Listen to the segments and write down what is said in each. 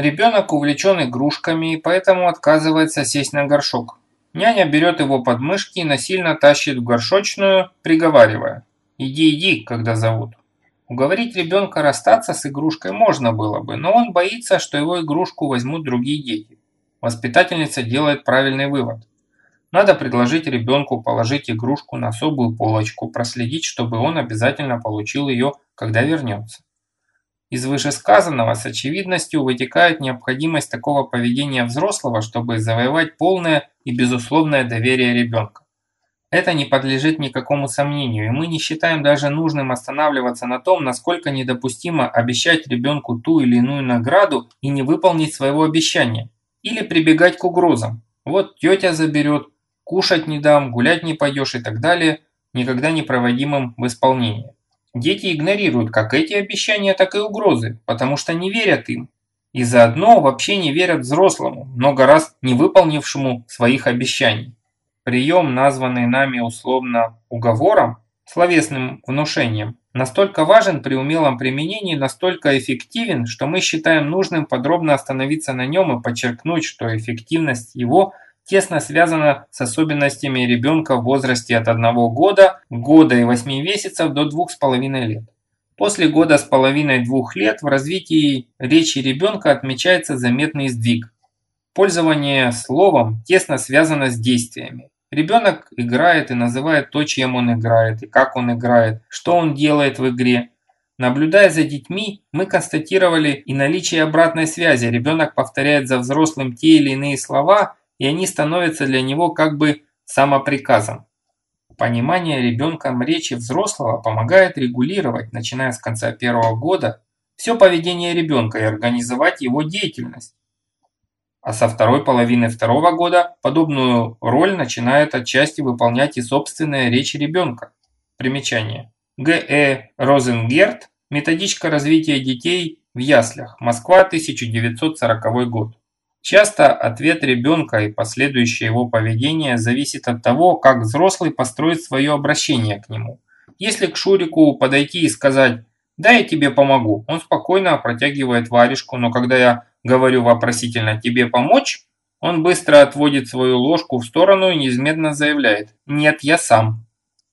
Ребенок увлечен игрушками и поэтому отказывается сесть на горшок. Няня берет его под мышки и насильно тащит в горшочную, приговаривая «Иди, иди», когда зовут. Уговорить ребенка расстаться с игрушкой можно было бы, но он боится, что его игрушку возьмут другие дети. Воспитательница делает правильный вывод. Надо предложить ребенку положить игрушку на особую полочку, проследить, чтобы он обязательно получил ее, когда вернется. Из вышесказанного с очевидностью вытекает необходимость такого поведения взрослого, чтобы завоевать полное и безусловное доверие ребенка. Это не подлежит никакому сомнению, и мы не считаем даже нужным останавливаться на том, насколько недопустимо обещать ребенку ту или иную награду и не выполнить своего обещания, или прибегать к угрозам. Вот тетя заберет, кушать не дам, гулять не пойдешь и так далее, никогда не проводимым в исполнение. Дети игнорируют как эти обещания, так и угрозы, потому что не верят им. И заодно вообще не верят взрослому, много раз не выполнившему своих обещаний. Прием, названный нами условно уговором, словесным внушением, настолько важен при умелом применении, настолько эффективен, что мы считаем нужным подробно остановиться на нем и подчеркнуть, что эффективность его тесно связана с особенностями ребенка в возрасте от 1 года, года и 8 месяцев до 2,5 лет. После года с половиной-двух лет в развитии речи ребенка отмечается заметный сдвиг. Пользование словом тесно связано с действиями. Ребенок играет и называет то, чем он играет, и как он играет, что он делает в игре. Наблюдая за детьми, мы констатировали и наличие обратной связи. Ребенок повторяет за взрослым те или иные слова, и они становятся для него как бы самоприказом. Понимание ребенком речи взрослого помогает регулировать, начиная с конца первого года, все поведение ребенка и организовать его деятельность а со второй половины второго года подобную роль начинает отчасти выполнять и собственная речь ребенка. Примечание. Г.Э. Розенгерт. Методичка развития детей в яслях. Москва, 1940 год. Часто ответ ребенка и последующее его поведение зависит от того, как взрослый построит свое обращение к нему. Если к Шурику подойти и сказать «да, я тебе помогу», он спокойно протягивает варежку, но когда я говорю вопросительно «тебе помочь?», он быстро отводит свою ложку в сторону и неизменно заявляет «нет, я сам».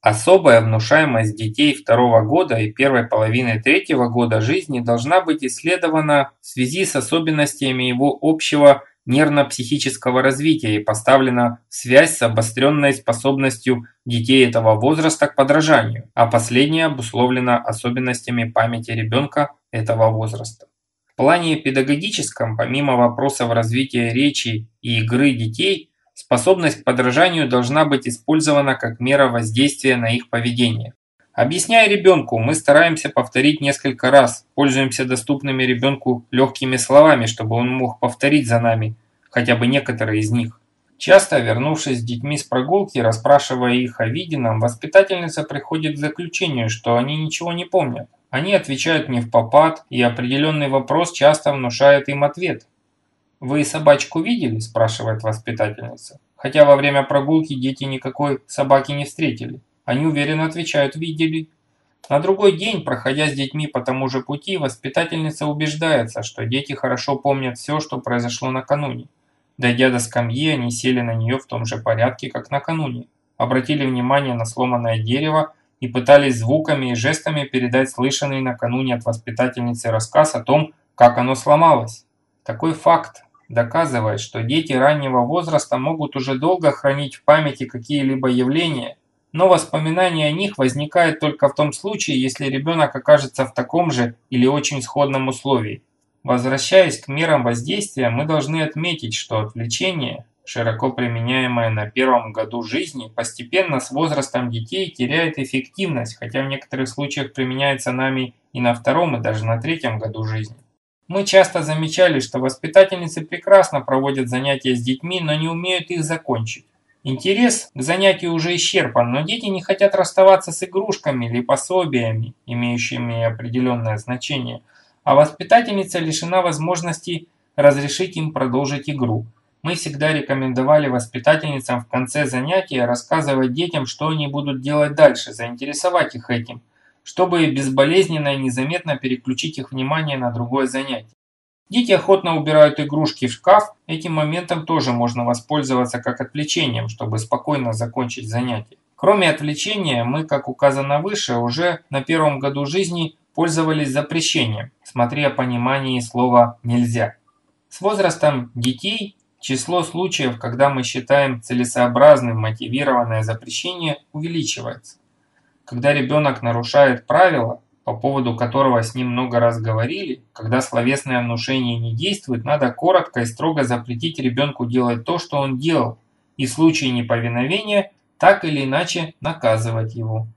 Особая внушаемость детей второго года и первой половины третьего года жизни должна быть исследована в связи с особенностями его общего нервно-психического развития и поставлена в связь с обостренной способностью детей этого возраста к подражанию, а последняя обусловлена особенностями памяти ребенка этого возраста. В плане педагогическом, помимо вопросов развития речи и игры детей, способность к подражанию должна быть использована как мера воздействия на их поведение. Объясняя ребенку, мы стараемся повторить несколько раз, пользуемся доступными ребенку легкими словами, чтобы он мог повторить за нами хотя бы некоторые из них. Часто, вернувшись с детьми с прогулки, расспрашивая их о виденном, воспитательница приходит к заключению, что они ничего не помнят. Они отвечают не в попад, и определенный вопрос часто внушает им ответ. «Вы собачку видели?» – спрашивает воспитательница. Хотя во время прогулки дети никакой собаки не встретили. Они уверенно отвечают «видели». На другой день, проходя с детьми по тому же пути, воспитательница убеждается, что дети хорошо помнят все, что произошло накануне. Дойдя до скамьи, они сели на нее в том же порядке, как накануне. Обратили внимание на сломанное дерево и пытались звуками и жестами передать слышанный накануне от воспитательницы рассказ о том, как оно сломалось. Такой факт доказывает, что дети раннего возраста могут уже долго хранить в памяти какие-либо явления, но воспоминание о них возникает только в том случае, если ребенок окажется в таком же или очень сходном условии. Возвращаясь к мерам воздействия, мы должны отметить, что отвлечение широко применяемая на первом году жизни, постепенно с возрастом детей теряет эффективность, хотя в некоторых случаях применяется нами и на втором, и даже на третьем году жизни. Мы часто замечали, что воспитательницы прекрасно проводят занятия с детьми, но не умеют их закончить. Интерес к занятию уже исчерпан, но дети не хотят расставаться с игрушками или пособиями, имеющими определенное значение, а воспитательница лишена возможности разрешить им продолжить игру. Мы всегда рекомендовали воспитательницам в конце занятия рассказывать детям, что они будут делать дальше, заинтересовать их этим, чтобы безболезненно и незаметно переключить их внимание на другое занятие. Дети охотно убирают игрушки в шкаф, этим моментом тоже можно воспользоваться как отвлечением, чтобы спокойно закончить занятие. Кроме отвлечения, мы, как указано выше, уже на первом году жизни пользовались запрещением, смотря о понимании слова «нельзя». С возрастом детей число случаев, когда мы считаем целесообразным мотивированное запрещение, увеличивается. Когда ребенок нарушает правила, по поводу которого с ним много раз говорили, когда словесное внушение не действует, надо коротко и строго запретить ребенку делать то, что он делал, и в случае неповиновения так или иначе наказывать его.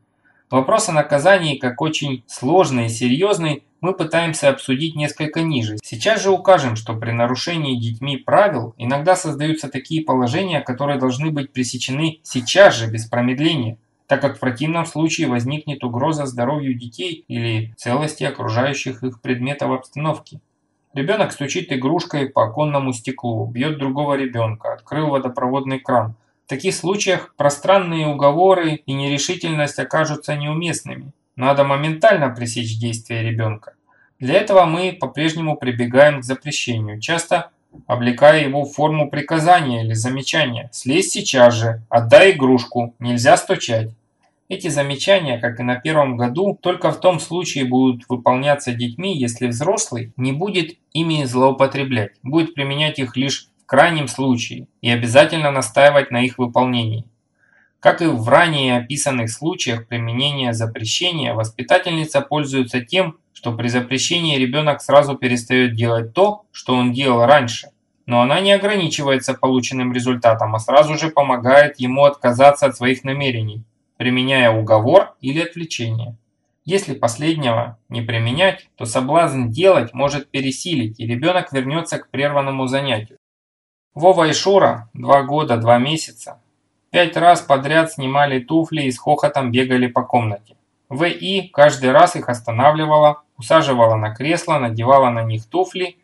Вопрос о наказании, как очень сложный и серьезный, мы пытаемся обсудить несколько ниже. Сейчас же укажем, что при нарушении детьми правил иногда создаются такие положения, которые должны быть пресечены сейчас же, без промедления, так как в противном случае возникнет угроза здоровью детей или целости окружающих их предметов обстановки. Ребенок стучит игрушкой по оконному стеклу, бьет другого ребенка, открыл водопроводный кран – в таких случаях пространные уговоры и нерешительность окажутся неуместными. Надо моментально пресечь действия ребенка. Для этого мы по-прежнему прибегаем к запрещению, часто облекая его в форму приказания или замечания. «Слезь сейчас же! Отдай игрушку! Нельзя стучать!» Эти замечания, как и на первом году, только в том случае будут выполняться детьми, если взрослый не будет ими злоупотреблять, будет применять их лишь крайнем случае и обязательно настаивать на их выполнении. Как и в ранее описанных случаях применения запрещения, воспитательница пользуется тем, что при запрещении ребенок сразу перестает делать то, что он делал раньше. Но она не ограничивается полученным результатом, а сразу же помогает ему отказаться от своих намерений, применяя уговор или отвлечение. Если последнего не применять, то соблазн делать может пересилить, и ребенок вернется к прерванному занятию. Вова и Шура, два года, два месяца, пять раз подряд снимали туфли и с хохотом бегали по комнате. В.И. каждый раз их останавливала, усаживала на кресло, надевала на них туфли,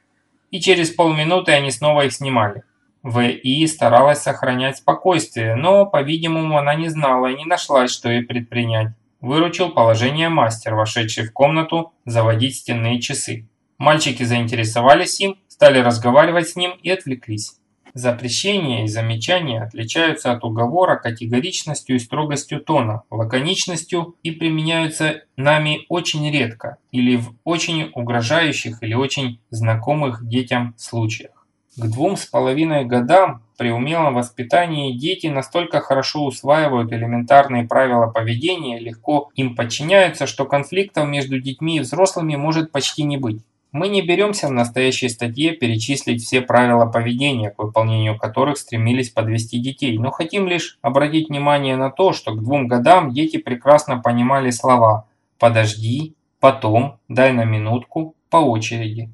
и через полминуты они снова их снимали. В.И. старалась сохранять спокойствие, но, по-видимому, она не знала и не нашла, что ей предпринять. Выручил положение мастер, вошедший в комнату заводить стенные часы. Мальчики заинтересовались им, стали разговаривать с ним и отвлеклись. Запрещения и замечания отличаются от уговора категоричностью и строгостью тона, лаконичностью и применяются нами очень редко или в очень угрожающих или очень знакомых детям случаях. К двум с половиной годам при умелом воспитании дети настолько хорошо усваивают элементарные правила поведения, легко им подчиняются, что конфликтов между детьми и взрослыми может почти не быть. Мы не беремся в настоящей статье перечислить все правила поведения, к выполнению которых стремились подвести детей, но хотим лишь обратить внимание на то, что к двум годам дети прекрасно понимали слова «подожди», «потом», «дай на минутку», «по очереди».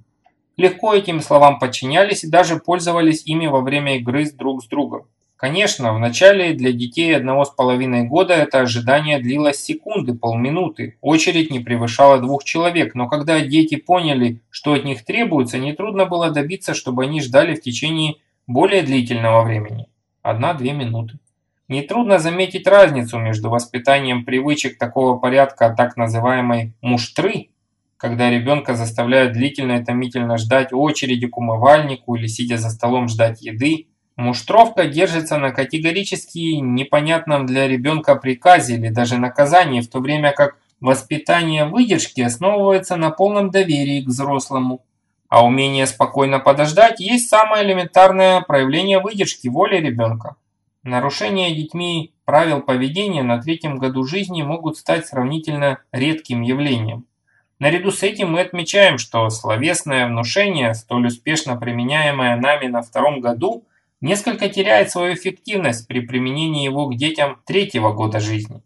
Легко этим словам подчинялись и даже пользовались ими во время игры друг с другом. Конечно, в начале для детей одного с половиной года это ожидание длилось секунды, полминуты. Очередь не превышала двух человек, но когда дети поняли, что от них требуется, нетрудно было добиться, чтобы они ждали в течение более длительного времени. Одна-две минуты. Нетрудно заметить разницу между воспитанием привычек такого порядка так называемой «муштры», когда ребенка заставляют длительно и томительно ждать очереди к умывальнику или сидя за столом ждать еды, Муштровка держится на категорически непонятном для ребенка приказе или даже наказании, в то время как воспитание выдержки основывается на полном доверии к взрослому. А умение спокойно подождать есть самое элементарное проявление выдержки воли ребенка. Нарушения детьми правил поведения на третьем году жизни могут стать сравнительно редким явлением. Наряду с этим мы отмечаем, что словесное внушение, столь успешно применяемое нами на втором году, несколько теряет свою эффективность при применении его к детям третьего года жизни.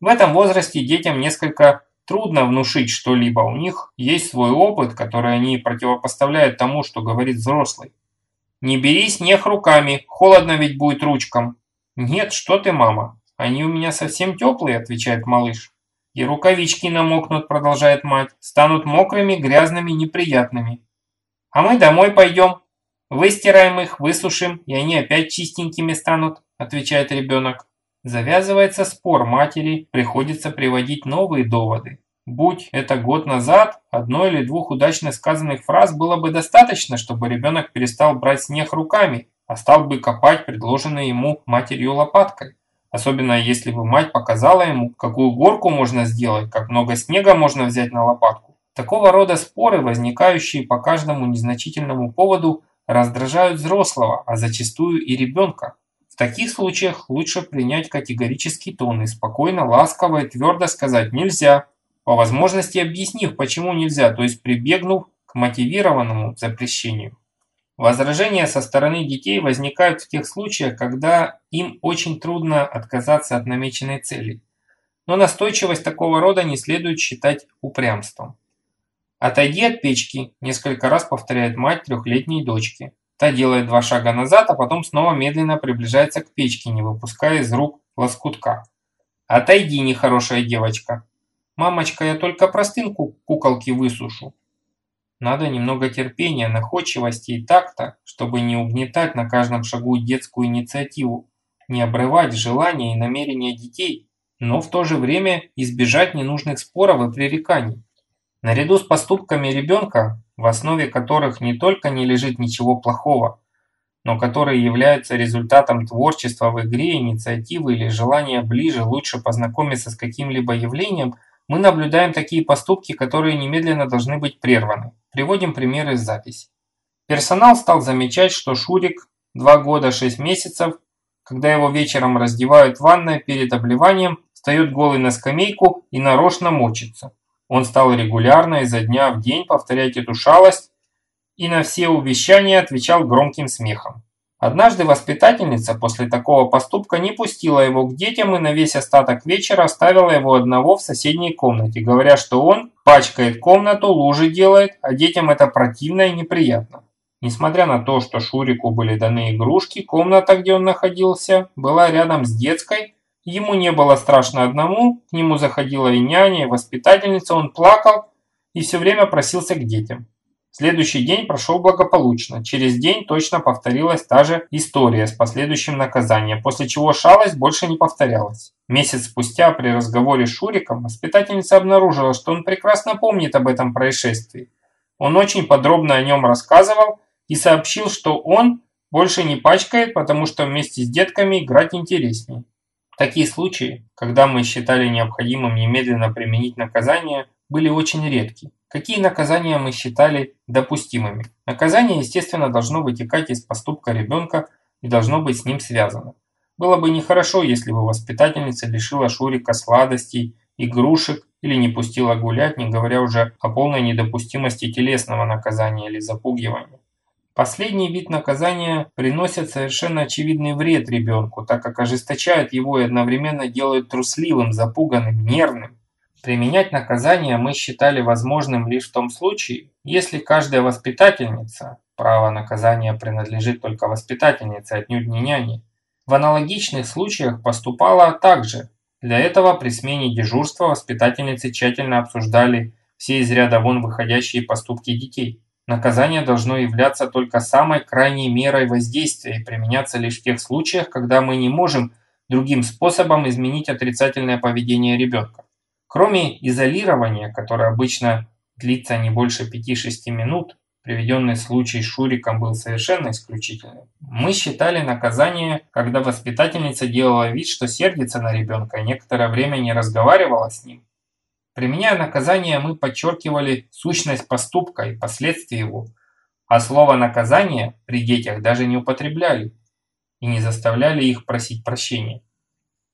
В этом возрасте детям несколько трудно внушить что-либо, у них есть свой опыт, который они противопоставляют тому, что говорит взрослый. «Не бери снег руками, холодно ведь будет ручкам». «Нет, что ты, мама, они у меня совсем теплые», отвечает малыш. «И рукавички намокнут», продолжает мать, «станут мокрыми, грязными, неприятными». «А мы домой пойдем», «Выстираем их, высушим, и они опять чистенькими станут», – отвечает ребенок. Завязывается спор матери, приходится приводить новые доводы. Будь это год назад, одной или двух удачно сказанных фраз было бы достаточно, чтобы ребенок перестал брать снег руками, а стал бы копать предложенной ему матерью лопаткой. Особенно если бы мать показала ему, какую горку можно сделать, как много снега можно взять на лопатку. Такого рода споры, возникающие по каждому незначительному поводу, раздражают взрослого, а зачастую и ребенка. В таких случаях лучше принять категорический тон и спокойно, ласково и твердо сказать «нельзя», по возможности объяснив, почему нельзя, то есть прибегнув к мотивированному запрещению. Возражения со стороны детей возникают в тех случаях, когда им очень трудно отказаться от намеченной цели. Но настойчивость такого рода не следует считать упрямством. «Отойди от печки», – несколько раз повторяет мать трехлетней дочки. Та делает два шага назад, а потом снова медленно приближается к печке, не выпуская из рук лоскутка. «Отойди, нехорошая девочка». «Мамочка, я только простынку куколки высушу». Надо немного терпения, находчивости и такта, чтобы не угнетать на каждом шагу детскую инициативу, не обрывать желания и намерения детей, но в то же время избежать ненужных споров и пререканий. Наряду с поступками ребенка, в основе которых не только не лежит ничего плохого, но которые являются результатом творчества в игре, инициативы или желания ближе, лучше познакомиться с каким-либо явлением, мы наблюдаем такие поступки, которые немедленно должны быть прерваны. Приводим примеры из записи. Персонал стал замечать, что Шурик 2 года 6 месяцев, когда его вечером раздевают в ванной перед обливанием, встает голый на скамейку и нарочно мочится. Он стал регулярно изо дня в день повторять эту шалость и на все увещания отвечал громким смехом. Однажды воспитательница после такого поступка не пустила его к детям и на весь остаток вечера оставила его одного в соседней комнате, говоря, что он пачкает комнату, лужи делает, а детям это противно и неприятно. Несмотря на то, что Шурику были даны игрушки, комната, где он находился, была рядом с детской, Ему не было страшно одному, к нему заходила и няня, и воспитательница, он плакал и все время просился к детям. Следующий день прошел благополучно. Через день точно повторилась та же история с последующим наказанием, после чего шалость больше не повторялась. Месяц спустя при разговоре с Шуриком воспитательница обнаружила, что он прекрасно помнит об этом происшествии. Он очень подробно о нем рассказывал и сообщил, что он больше не пачкает, потому что вместе с детками играть интереснее. Такие случаи, когда мы считали необходимым немедленно применить наказание, были очень редки. Какие наказания мы считали допустимыми? Наказание, естественно, должно вытекать из поступка ребенка и должно быть с ним связано. Было бы нехорошо, если бы воспитательница лишила Шурика сладостей, игрушек или не пустила гулять, не говоря уже о полной недопустимости телесного наказания или запугивания. Последний вид наказания приносит совершенно очевидный вред ребенку, так как ожесточает его и одновременно делает трусливым, запуганным, нервным. Применять наказание мы считали возможным лишь в том случае, если каждая воспитательница, право наказания принадлежит только воспитательнице, отнюдь не няне, в аналогичных случаях поступала так же. Для этого при смене дежурства воспитательницы тщательно обсуждали все из ряда вон выходящие поступки детей. Наказание должно являться только самой крайней мерой воздействия и применяться лишь в тех случаях, когда мы не можем другим способом изменить отрицательное поведение ребенка. Кроме изолирования, которое обычно длится не больше 5-6 минут, приведенный случай с Шуриком был совершенно исключительным. Мы считали наказание, когда воспитательница делала вид, что сердится на ребенка и некоторое время не разговаривала с ним. Применяя наказание, мы подчеркивали сущность поступка и последствия его, а слово «наказание» при детях даже не употребляли и не заставляли их просить прощения.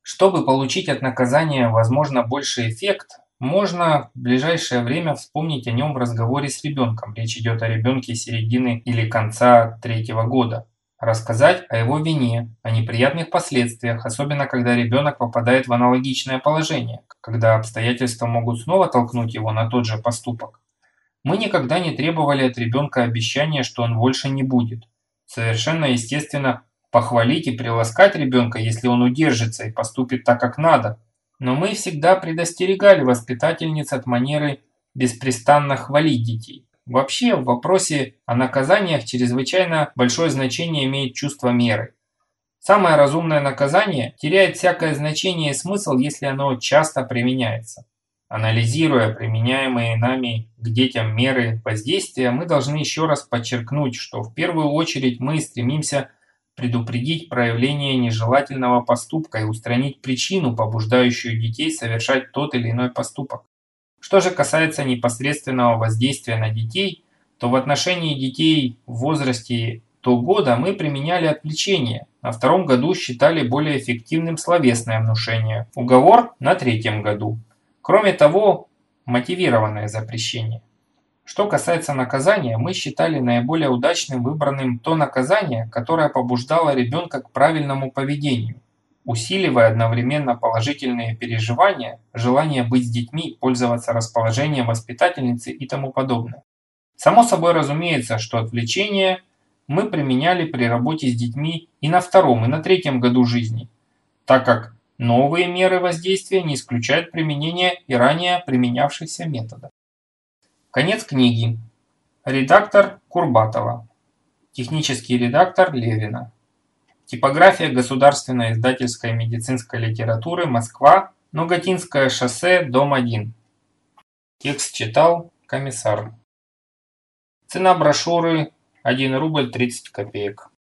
Чтобы получить от наказания, возможно, больший эффект, можно в ближайшее время вспомнить о нем в разговоре с ребенком. Речь идет о ребенке середины или конца третьего года рассказать о его вине, о неприятных последствиях, особенно когда ребенок попадает в аналогичное положение, когда обстоятельства могут снова толкнуть его на тот же поступок. Мы никогда не требовали от ребенка обещания, что он больше не будет. Совершенно естественно похвалить и приласкать ребенка, если он удержится и поступит так, как надо. Но мы всегда предостерегали воспитательниц от манеры беспрестанно хвалить детей. Вообще, в вопросе о наказаниях чрезвычайно большое значение имеет чувство меры. Самое разумное наказание теряет всякое значение и смысл, если оно часто применяется. Анализируя применяемые нами к детям меры воздействия, мы должны еще раз подчеркнуть, что в первую очередь мы стремимся предупредить проявление нежелательного поступка и устранить причину, побуждающую детей совершать тот или иной поступок. Что же касается непосредственного воздействия на детей, то в отношении детей в возрасте до года мы применяли отвлечение, на втором году считали более эффективным словесное внушение, уговор на третьем году. Кроме того, мотивированное запрещение. Что касается наказания, мы считали наиболее удачным выбранным то наказание, которое побуждало ребенка к правильному поведению, усиливая одновременно положительные переживания, желание быть с детьми, пользоваться расположением воспитательницы и тому подобное. Само собой разумеется, что отвлечение мы применяли при работе с детьми и на втором, и на третьем году жизни, так как Новые меры воздействия не исключают применение и ранее применявшихся методов. Конец книги. Редактор Курбатова. Технический редактор Левина. Типография Государственной издательской медицинской литературы Москва, Ноготинское шоссе, дом 1. Текст читал комиссар. Цена брошюры 1 рубль 30 копеек.